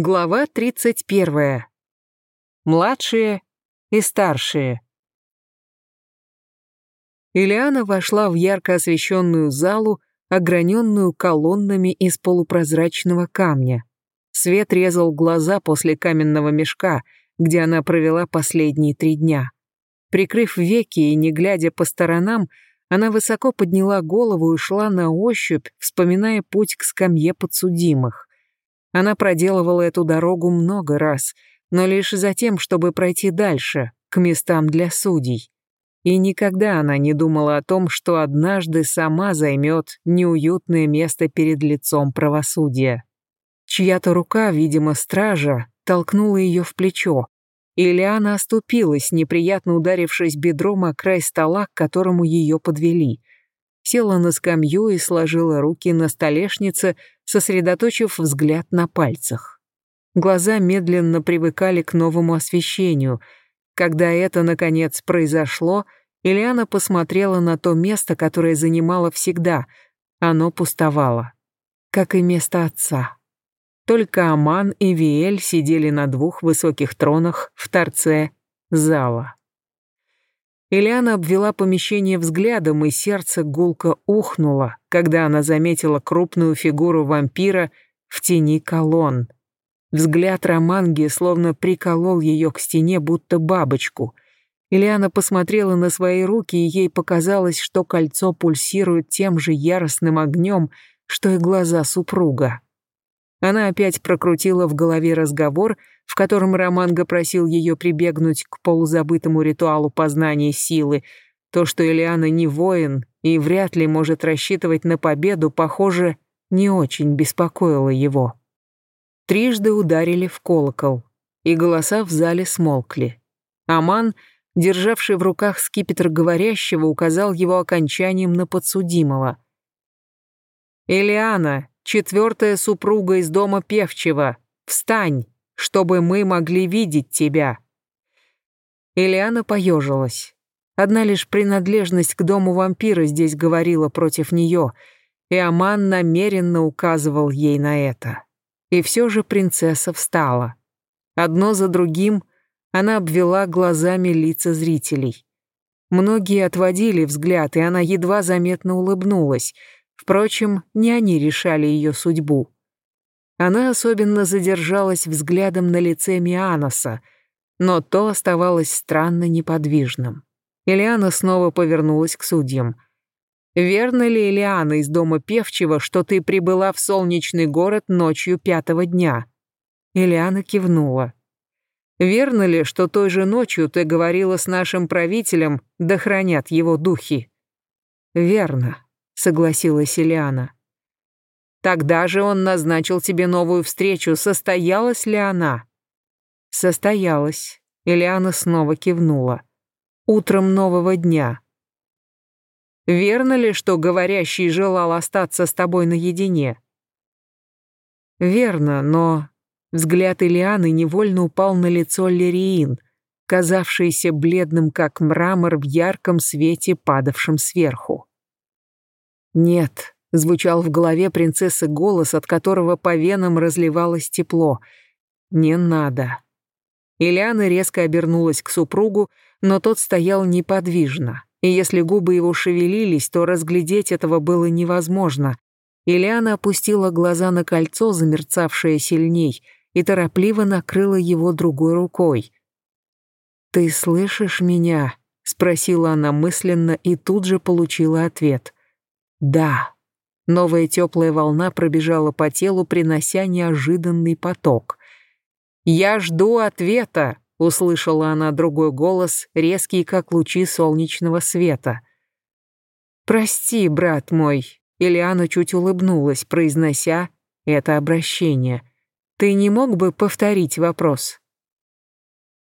Глава 31. Младшие и старшие. Ильяна вошла в ярко освещенную залу, ограненную колоннами из полупрозрачного камня. Свет резал глаза после каменного мешка, где она провела последние три дня. Прикрыв веки и не глядя по сторонам, она высоко подняла голову и шла на ощупь, вспоминая путь к скамье подсудимых. Она проделывала эту дорогу много раз, но лишь за тем, чтобы пройти дальше, к местам для судей. И никогда она не думала о том, что однажды сама займет неуютное место перед лицом правосудия. Чья-то рука, видимо, стража, толкнула ее в плечо, и Лиана оступилась, неприятно ударившись бедром о край стола, к которому ее подвели села на скамью и сложила руки на столешнице, сосредоточив взгляд на пальцах. Глаза медленно привыкали к новому освещению. Когда это, наконец, произошло, Ильяна посмотрела на то место, которое занимала всегда. Оно пустовало. Как и место отца. Только Аман и Виэль сидели на двух высоких тронах в торце зала. Ильяна обвела помещение взглядом, и сердце гулко ухнуло, когда она заметила крупную фигуру вампира в тени колонн. Взгляд Романги словно приколол ее к стене, будто бабочку. Ильяна посмотрела на свои руки, и ей показалось, что кольцо пульсирует тем же яростным огнем, что и глаза супруга. Она опять прокрутила в голове разговор, в котором Романго просил ее прибегнуть к полузабытому ритуалу познания силы. То, что Элиана не воин и вряд ли может рассчитывать на победу, похоже, не очень беспокоило его. Трижды ударили в колокол, и голоса в зале смолкли. Аман, державший в руках скипетр говорящего, указал его окончанием на подсудимого. «Элиана, четвертая супруга из дома Певчего, встань, чтобы мы могли видеть тебя». Элиана поежилась. Одна лишь принадлежность к дому вампира здесь говорила против нее, и Аман намеренно указывал ей на это. И все же принцесса встала. Одно за другим она обвела глазами лица зрителей. Многие отводили взгляд, и она едва заметно улыбнулась — Впрочем, не они решали ее судьбу. Она особенно задержалась взглядом на лице Мианоса, но то оставалось странно неподвижным. Элиана снова повернулась к судьям. «Верно ли, Элиана, из дома Певчего, что ты прибыла в солнечный город ночью пятого дня?» Элиана кивнула. «Верно ли, что той же ночью ты говорила с нашим правителем, да хранят его духи?» «Верно», согласилась Ильяна. Тогда же он назначил тебе новую встречу. Состоялась ли она? Состоялась. Ильяна снова кивнула. Утром нового дня. Верно ли, что говорящий желал остаться с тобой наедине? Верно, но... Взгляд Ильяны невольно упал на лицо Лериин, казавшееся бледным, как мрамор в ярком свете, падавшем сверху. «Нет», — звучал в голове принцессы голос, от которого по венам разливалось тепло. «Не надо». Ильяна резко обернулась к супругу, но тот стоял неподвижно, и если губы его шевелились, то разглядеть этого было невозможно. Ильяна опустила глаза на кольцо, замерцавшее сильней, и торопливо накрыла его другой рукой. «Ты слышишь меня?» — спросила она мысленно и тут же получила ответ. Да. Новая теплая волна пробежала по телу, принося неожиданный поток. «Я жду ответа», — услышала она другой голос, резкий, как лучи солнечного света. «Прости, брат мой», — Ильяна чуть улыбнулась, произнося это обращение. «Ты не мог бы повторить вопрос?»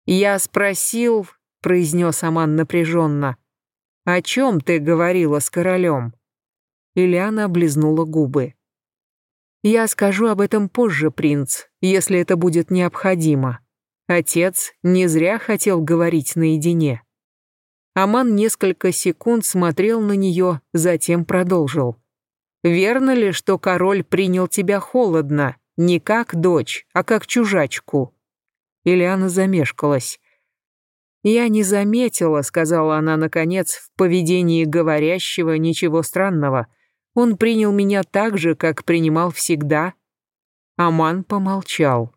«Я спросил», — произнес Аман напряженно, — «о чем ты говорила с королем?» Ильяна облизнула губы. «Я скажу об этом позже, принц, если это будет необходимо. Отец не зря хотел говорить наедине». Аман несколько секунд смотрел на нее, затем продолжил. «Верно ли, что король принял тебя холодно, Не как дочь, а как чужачку. Ильяна замешкалась. «Я не заметила», — сказала она наконец, — «в поведении говорящего ничего странного. Он принял меня так же, как принимал всегда». Аман помолчал.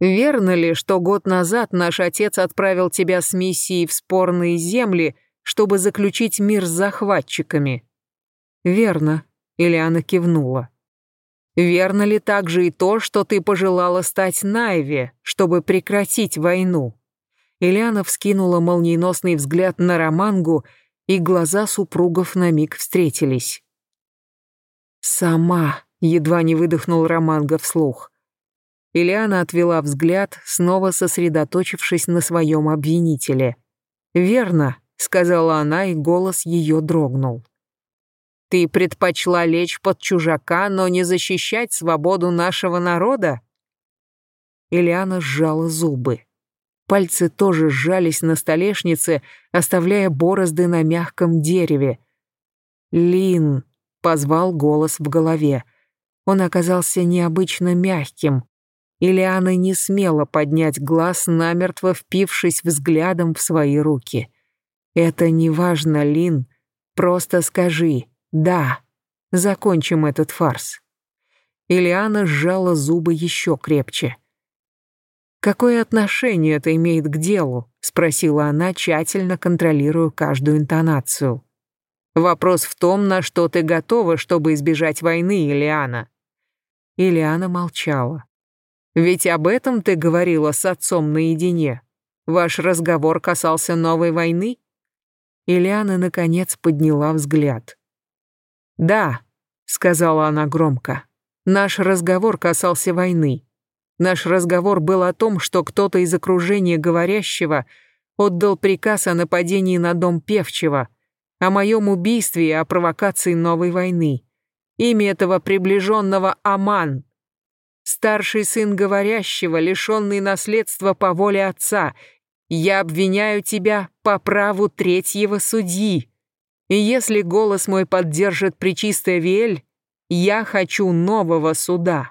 «Верно ли, что год назад наш отец отправил тебя с миссией в спорные земли, чтобы заключить мир с захватчиками?» «Верно», — Ильяна кивнула. «Верно ли также и то, что ты пожелала стать Найве, чтобы прекратить войну?» Ильяна вскинула молниеносный взгляд на Романгу, и глаза супругов на миг встретились. «Сама», — едва не выдохнул Романга вслух. Ильяна отвела взгляд, снова сосредоточившись на своем обвинителе. «Верно», — сказала она, и голос ее дрогнул. «Ты предпочла лечь под чужака, но не защищать свободу нашего народа?» Ильяна сжала зубы. Пальцы тоже сжались на столешнице, оставляя борозды на мягком дереве. «Лин!» — позвал голос в голове. Он оказался необычно мягким. Ильяна не смела поднять глаз, намертво впившись взглядом в свои руки. «Это не важно, Лин. Просто скажи «да». Закончим этот фарс». Ильяна сжала зубы еще крепче. «Какое отношение это имеет к делу?» — спросила она, тщательно контролируя каждую интонацию. «Вопрос в том, на что ты готова, чтобы избежать войны, Ильяна». Ильяна молчала. «Ведь об этом ты говорила с отцом наедине. Ваш разговор касался новой войны?» Ильяна, наконец, подняла взгляд. «Да», — сказала она громко, — «наш разговор касался войны. Наш разговор был о том, что кто-то из окружения говорящего отдал приказ о нападении на дом Певчего, о моем убийстве и о провокации новой войны. Имя этого приближенного Аман. Старший сын говорящего, лишенный наследства по воле отца. Я обвиняю тебя по праву третьего судьи. И если голос мой поддержит причистая Виэль, я хочу нового суда.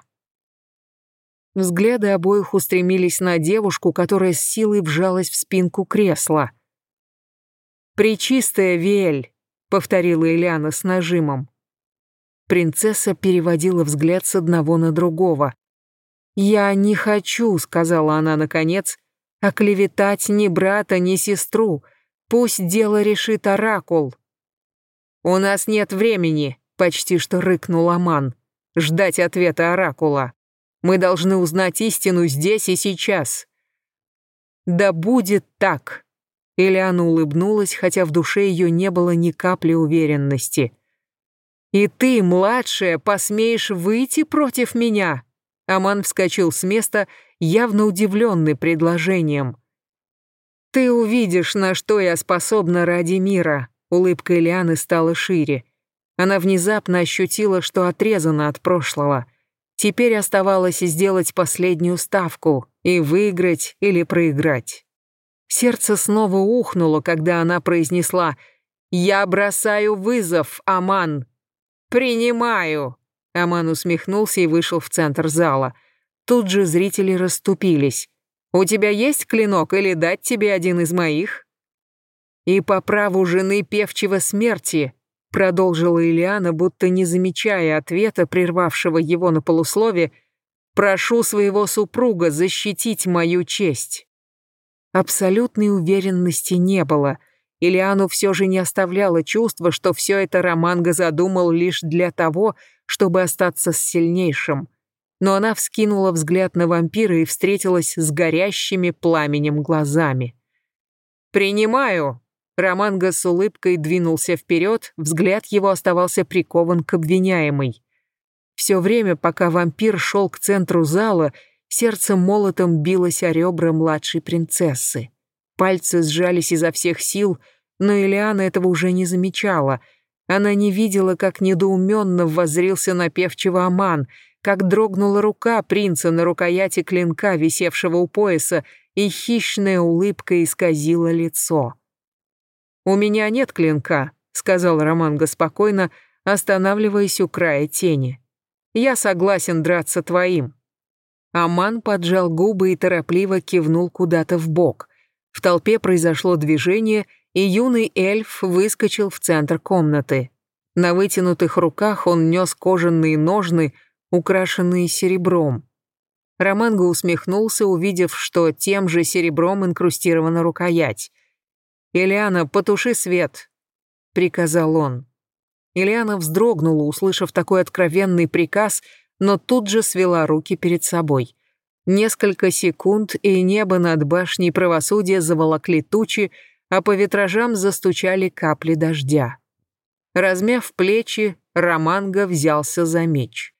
Взгляды обоих устремились на девушку, которая с силой вжалась в спинку кресла. «Пречистая Вель», — повторила Ильяна с нажимом. Принцесса переводила взгляд с одного на другого. «Я не хочу», — сказала она наконец, — «оклеветать ни брата, ни сестру. Пусть дело решит Оракул». «У нас нет времени», — почти что рыкнул Аман. «Ждать ответа Оракула». Мы должны узнать истину здесь и сейчас. Да будет так. Элиана улыбнулась, хотя в душе ее не было ни капли уверенности. «И ты, младшая, посмеешь выйти против меня?» Аман вскочил с места, явно удивленный предложением. «Ты увидишь, на что я способна ради мира», улыбка Элианы стала шире. Она внезапно ощутила, что отрезана от прошлого — Теперь оставалось сделать последнюю ставку и выиграть или проиграть. Сердце снова ухнуло, когда она произнесла «Я бросаю вызов, Аман!» «Принимаю!» Аман усмехнулся и вышел в центр зала. Тут же зрители расступились. «У тебя есть клинок или дать тебе один из моих?» «И по праву жены певчего смерти Продолжила Ильяна, будто не замечая ответа, прервавшего его на полуслове, «Прошу своего супруга защитить мою честь». Абсолютной уверенности не было. Ильяну все же не оставляло чувство, что все это Романго задумал лишь для того, чтобы остаться с сильнейшим. Но она вскинула взгляд на вампира и встретилась с горящими пламенем глазами. «Принимаю», Романго с улыбкой двинулся вперед, взгляд его оставался прикован к обвиняемой. Все время, пока вампир шел к центру зала, сердце молотом билось о ребра младшей принцессы. Пальцы сжались изо всех сил, но Элиана этого уже не замечала. Она не видела, как недоуменно воззрился на певчего Аман, как дрогнула рука принца на рукояти клинка, висевшего у пояса, и хищная улыбка исказила лицо. «У меня нет клинка», — сказал Романго спокойно, останавливаясь у края тени. я согласен драться твоим». Аман поджал губы и торопливо кивнул куда-то в бок. В толпе произошло движение, и юный эльф выскочил в центр комнаты. На вытянутых руках он нес кожаные ножны, украшенные серебром. Романго усмехнулся, увидев, что тем же серебром инкрустирована рукоять. «Ильяна, потуши свет», — приказал он. Ильяна вздрогнула, услышав такой откровенный приказ, но тут же свела руки перед собой. Несколько секунд, и небо над башней правосудия заволокли тучи, а по витражам застучали капли дождя. Размяв плечи, Романго взялся за меч.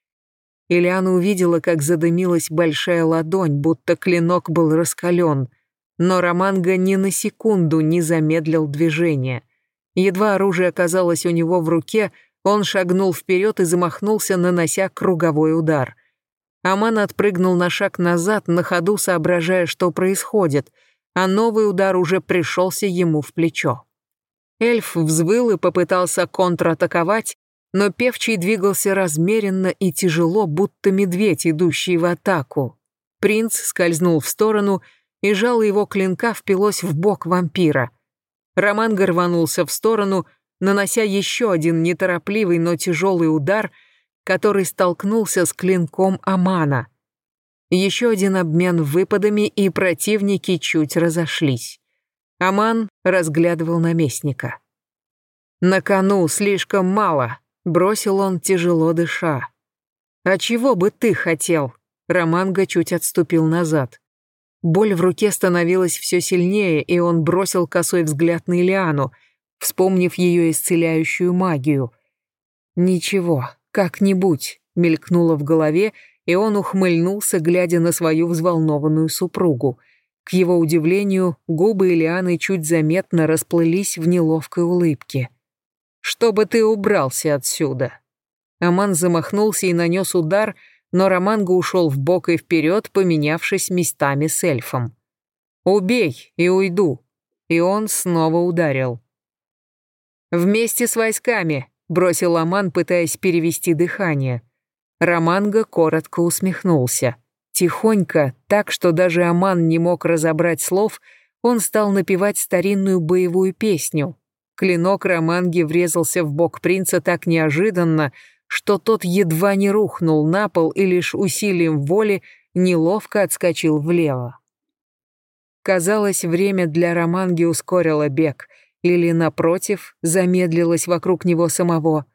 Ильяна увидела, как задымилась большая ладонь, будто клинок был раскален, но Романго ни на секунду не замедлил движение. Едва оружие оказалось у него в руке, он шагнул вперед и замахнулся, нанося круговой удар. Аман отпрыгнул на шаг назад, на ходу соображая, что происходит, а новый удар уже пришелся ему в плечо. Эльф взвыл и попытался контратаковать, но певчий двигался размеренно и тяжело, будто медведь, идущий в атаку. Принц скользнул в сторону, и жало его клинка впилось в бок вампира. Роман рванулся в сторону, нанося еще один неторопливый, но тяжелый удар, который столкнулся с клинком Амана. Еще один обмен выпадами, и противники чуть разошлись. Аман разглядывал наместника. «На кону слишком мало», Бросил он, тяжело дыша. «А чего бы ты хотел?» Романго чуть отступил назад. Боль в руке становилась все сильнее, и он бросил косой взгляд на Ильяну, вспомнив ее исцеляющую магию. «Ничего, как-нибудь», — мелькнуло в голове, и он ухмыльнулся, глядя на свою взволнованную супругу. К его удивлению, губы Ильяны чуть заметно расплылись в неловкой улыбке чтобы ты убрался отсюда». Аман замахнулся и нанес удар, но Романго ушел бок и вперед, поменявшись местами с эльфом. «Убей и уйду». И он снова ударил. «Вместе с войсками», — бросил Аман, пытаясь перевести дыхание. Романго коротко усмехнулся. Тихонько, так что даже Аман не мог разобрать слов, он стал напевать старинную боевую песню, Клинок Романги врезался в бок принца так неожиданно, что тот едва не рухнул на пол и лишь усилием воли неловко отскочил влево. Казалось, время для Романги ускорило бег, или, напротив, замедлилось вокруг него самого.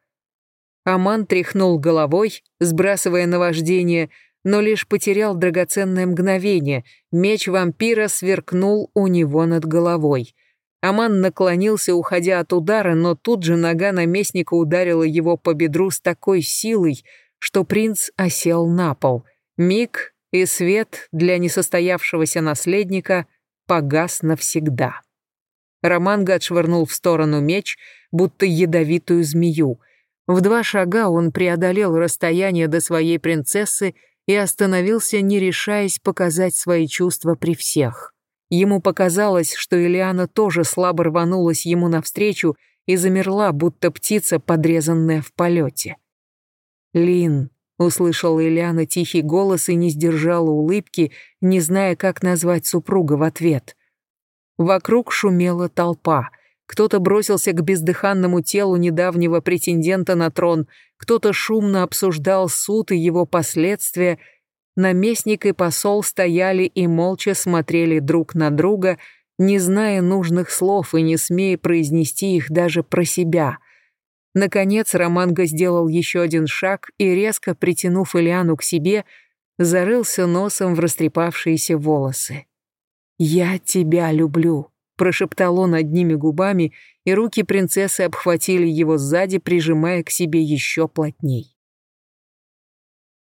Аман тряхнул головой, сбрасывая наваждение, но лишь потерял драгоценное мгновение, меч вампира сверкнул у него над головой — Аман наклонился, уходя от удара, но тут же нога наместника ударила его по бедру с такой силой, что принц осел на пол. Миг и свет для несостоявшегося наследника погас навсегда. Романго отшвырнул в сторону меч, будто ядовитую змею. В два шага он преодолел расстояние до своей принцессы и остановился, не решаясь показать свои чувства при всех. Ему показалось, что Элиана тоже слабо рванулась ему навстречу и замерла, будто птица, подрезанная в полете. «Лин», — услышала Элиана тихий голос и не сдержала улыбки, не зная, как назвать супруга в ответ. Вокруг шумела толпа. Кто-то бросился к бездыханному телу недавнего претендента на трон, кто-то шумно обсуждал суд и его последствия — Наместник и посол стояли и молча смотрели друг на друга, не зная нужных слов и не смея произнести их даже про себя. Наконец Романго сделал еще один шаг и, резко притянув Ильяну к себе, зарылся носом в растрепавшиеся волосы. «Я тебя люблю», — прошептал он одними губами, и руки принцессы обхватили его сзади, прижимая к себе еще плотней.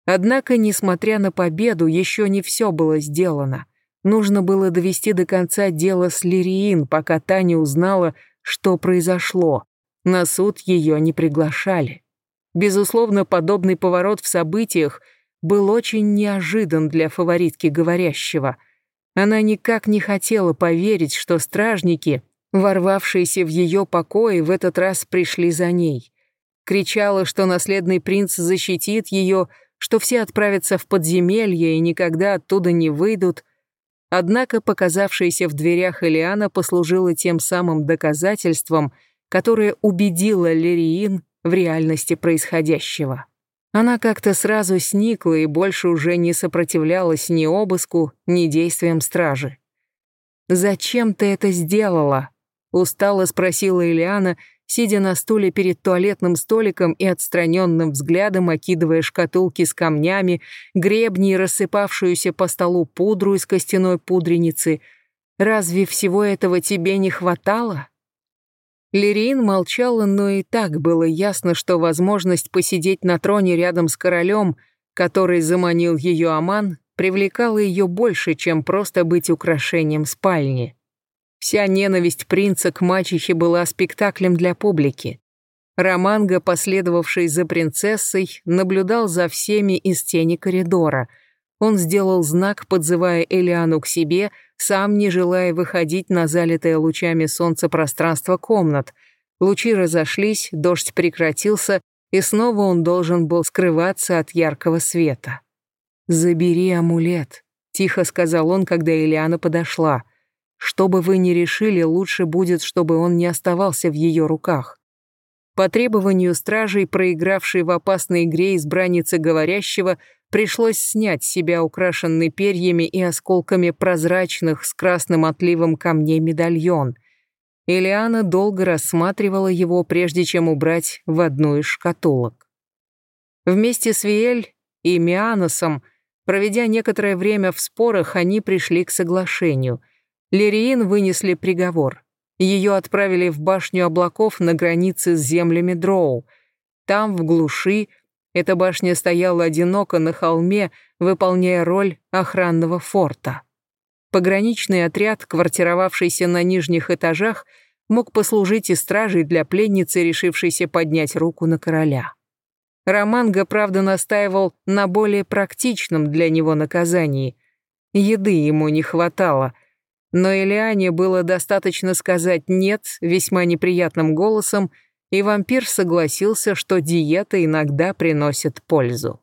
Однако, несмотря на победу, еще не все было сделано. Нужно было довести до конца дело с Лириин, пока та не узнала, что произошло. На суд ее не приглашали. Безусловно, подобный поворот в событиях был очень неожидан для фаворитки говорящего. Она никак не хотела поверить, что стражники, ворвавшиеся в ее покои, в этот раз пришли за ней. Кричала, что наследный принц защитит ее, что все отправятся в подземелье и никогда оттуда не выйдут. Однако показавшаяся в дверях Элиана послужила тем самым доказательством, которое убедило Лериин в реальности происходящего. Она как-то сразу сникла и больше уже не сопротивлялась ни обыску, ни действиям стражи. «Зачем ты это сделала?» — устало спросила Ильяна, сидя на стуле перед туалетным столиком и отстраненным взглядом окидывая шкатулки с камнями, гребни и рассыпавшуюся по столу пудру из костяной пудреницы. «Разве всего этого тебе не хватало?» Лирин молчала, но и так было ясно, что возможность посидеть на троне рядом с королем, который заманил ее Аман, привлекала ее больше, чем просто быть украшением спальни. Вся ненависть принца к мачехе была спектаклем для публики. Романго, последовавший за принцессой, наблюдал за всеми из тени коридора. Он сделал знак, подзывая Элиану к себе, сам не желая выходить на залитое лучами солнца пространство комнат. Лучи разошлись, дождь прекратился, и снова он должен был скрываться от яркого света. «Забери амулет», — тихо сказал он, когда Элиана подошла. «Что бы вы ни решили, лучше будет, чтобы он не оставался в ее руках». По требованию стражей, проигравшей в опасной игре избранницы говорящего, пришлось снять с себя украшенный перьями и осколками прозрачных с красным отливом камней медальон. Элиана долго рассматривала его, прежде чем убрать в одну из шкатулок. Вместе с Виэль и Мианосом, проведя некоторое время в спорах, они пришли к соглашению. Лериин вынесли приговор. Ее отправили в башню облаков на границе с землями Дроу. Там, в глуши, эта башня стояла одиноко на холме, выполняя роль охранного форта. Пограничный отряд, квартировавшийся на нижних этажах, мог послужить и стражей для пленницы, решившейся поднять руку на короля. Романго, правда, настаивал на более практичном для него наказании. Еды ему не хватало, но Элиане было достаточно сказать «нет» весьма неприятным голосом, и вампир согласился, что диета иногда приносит пользу.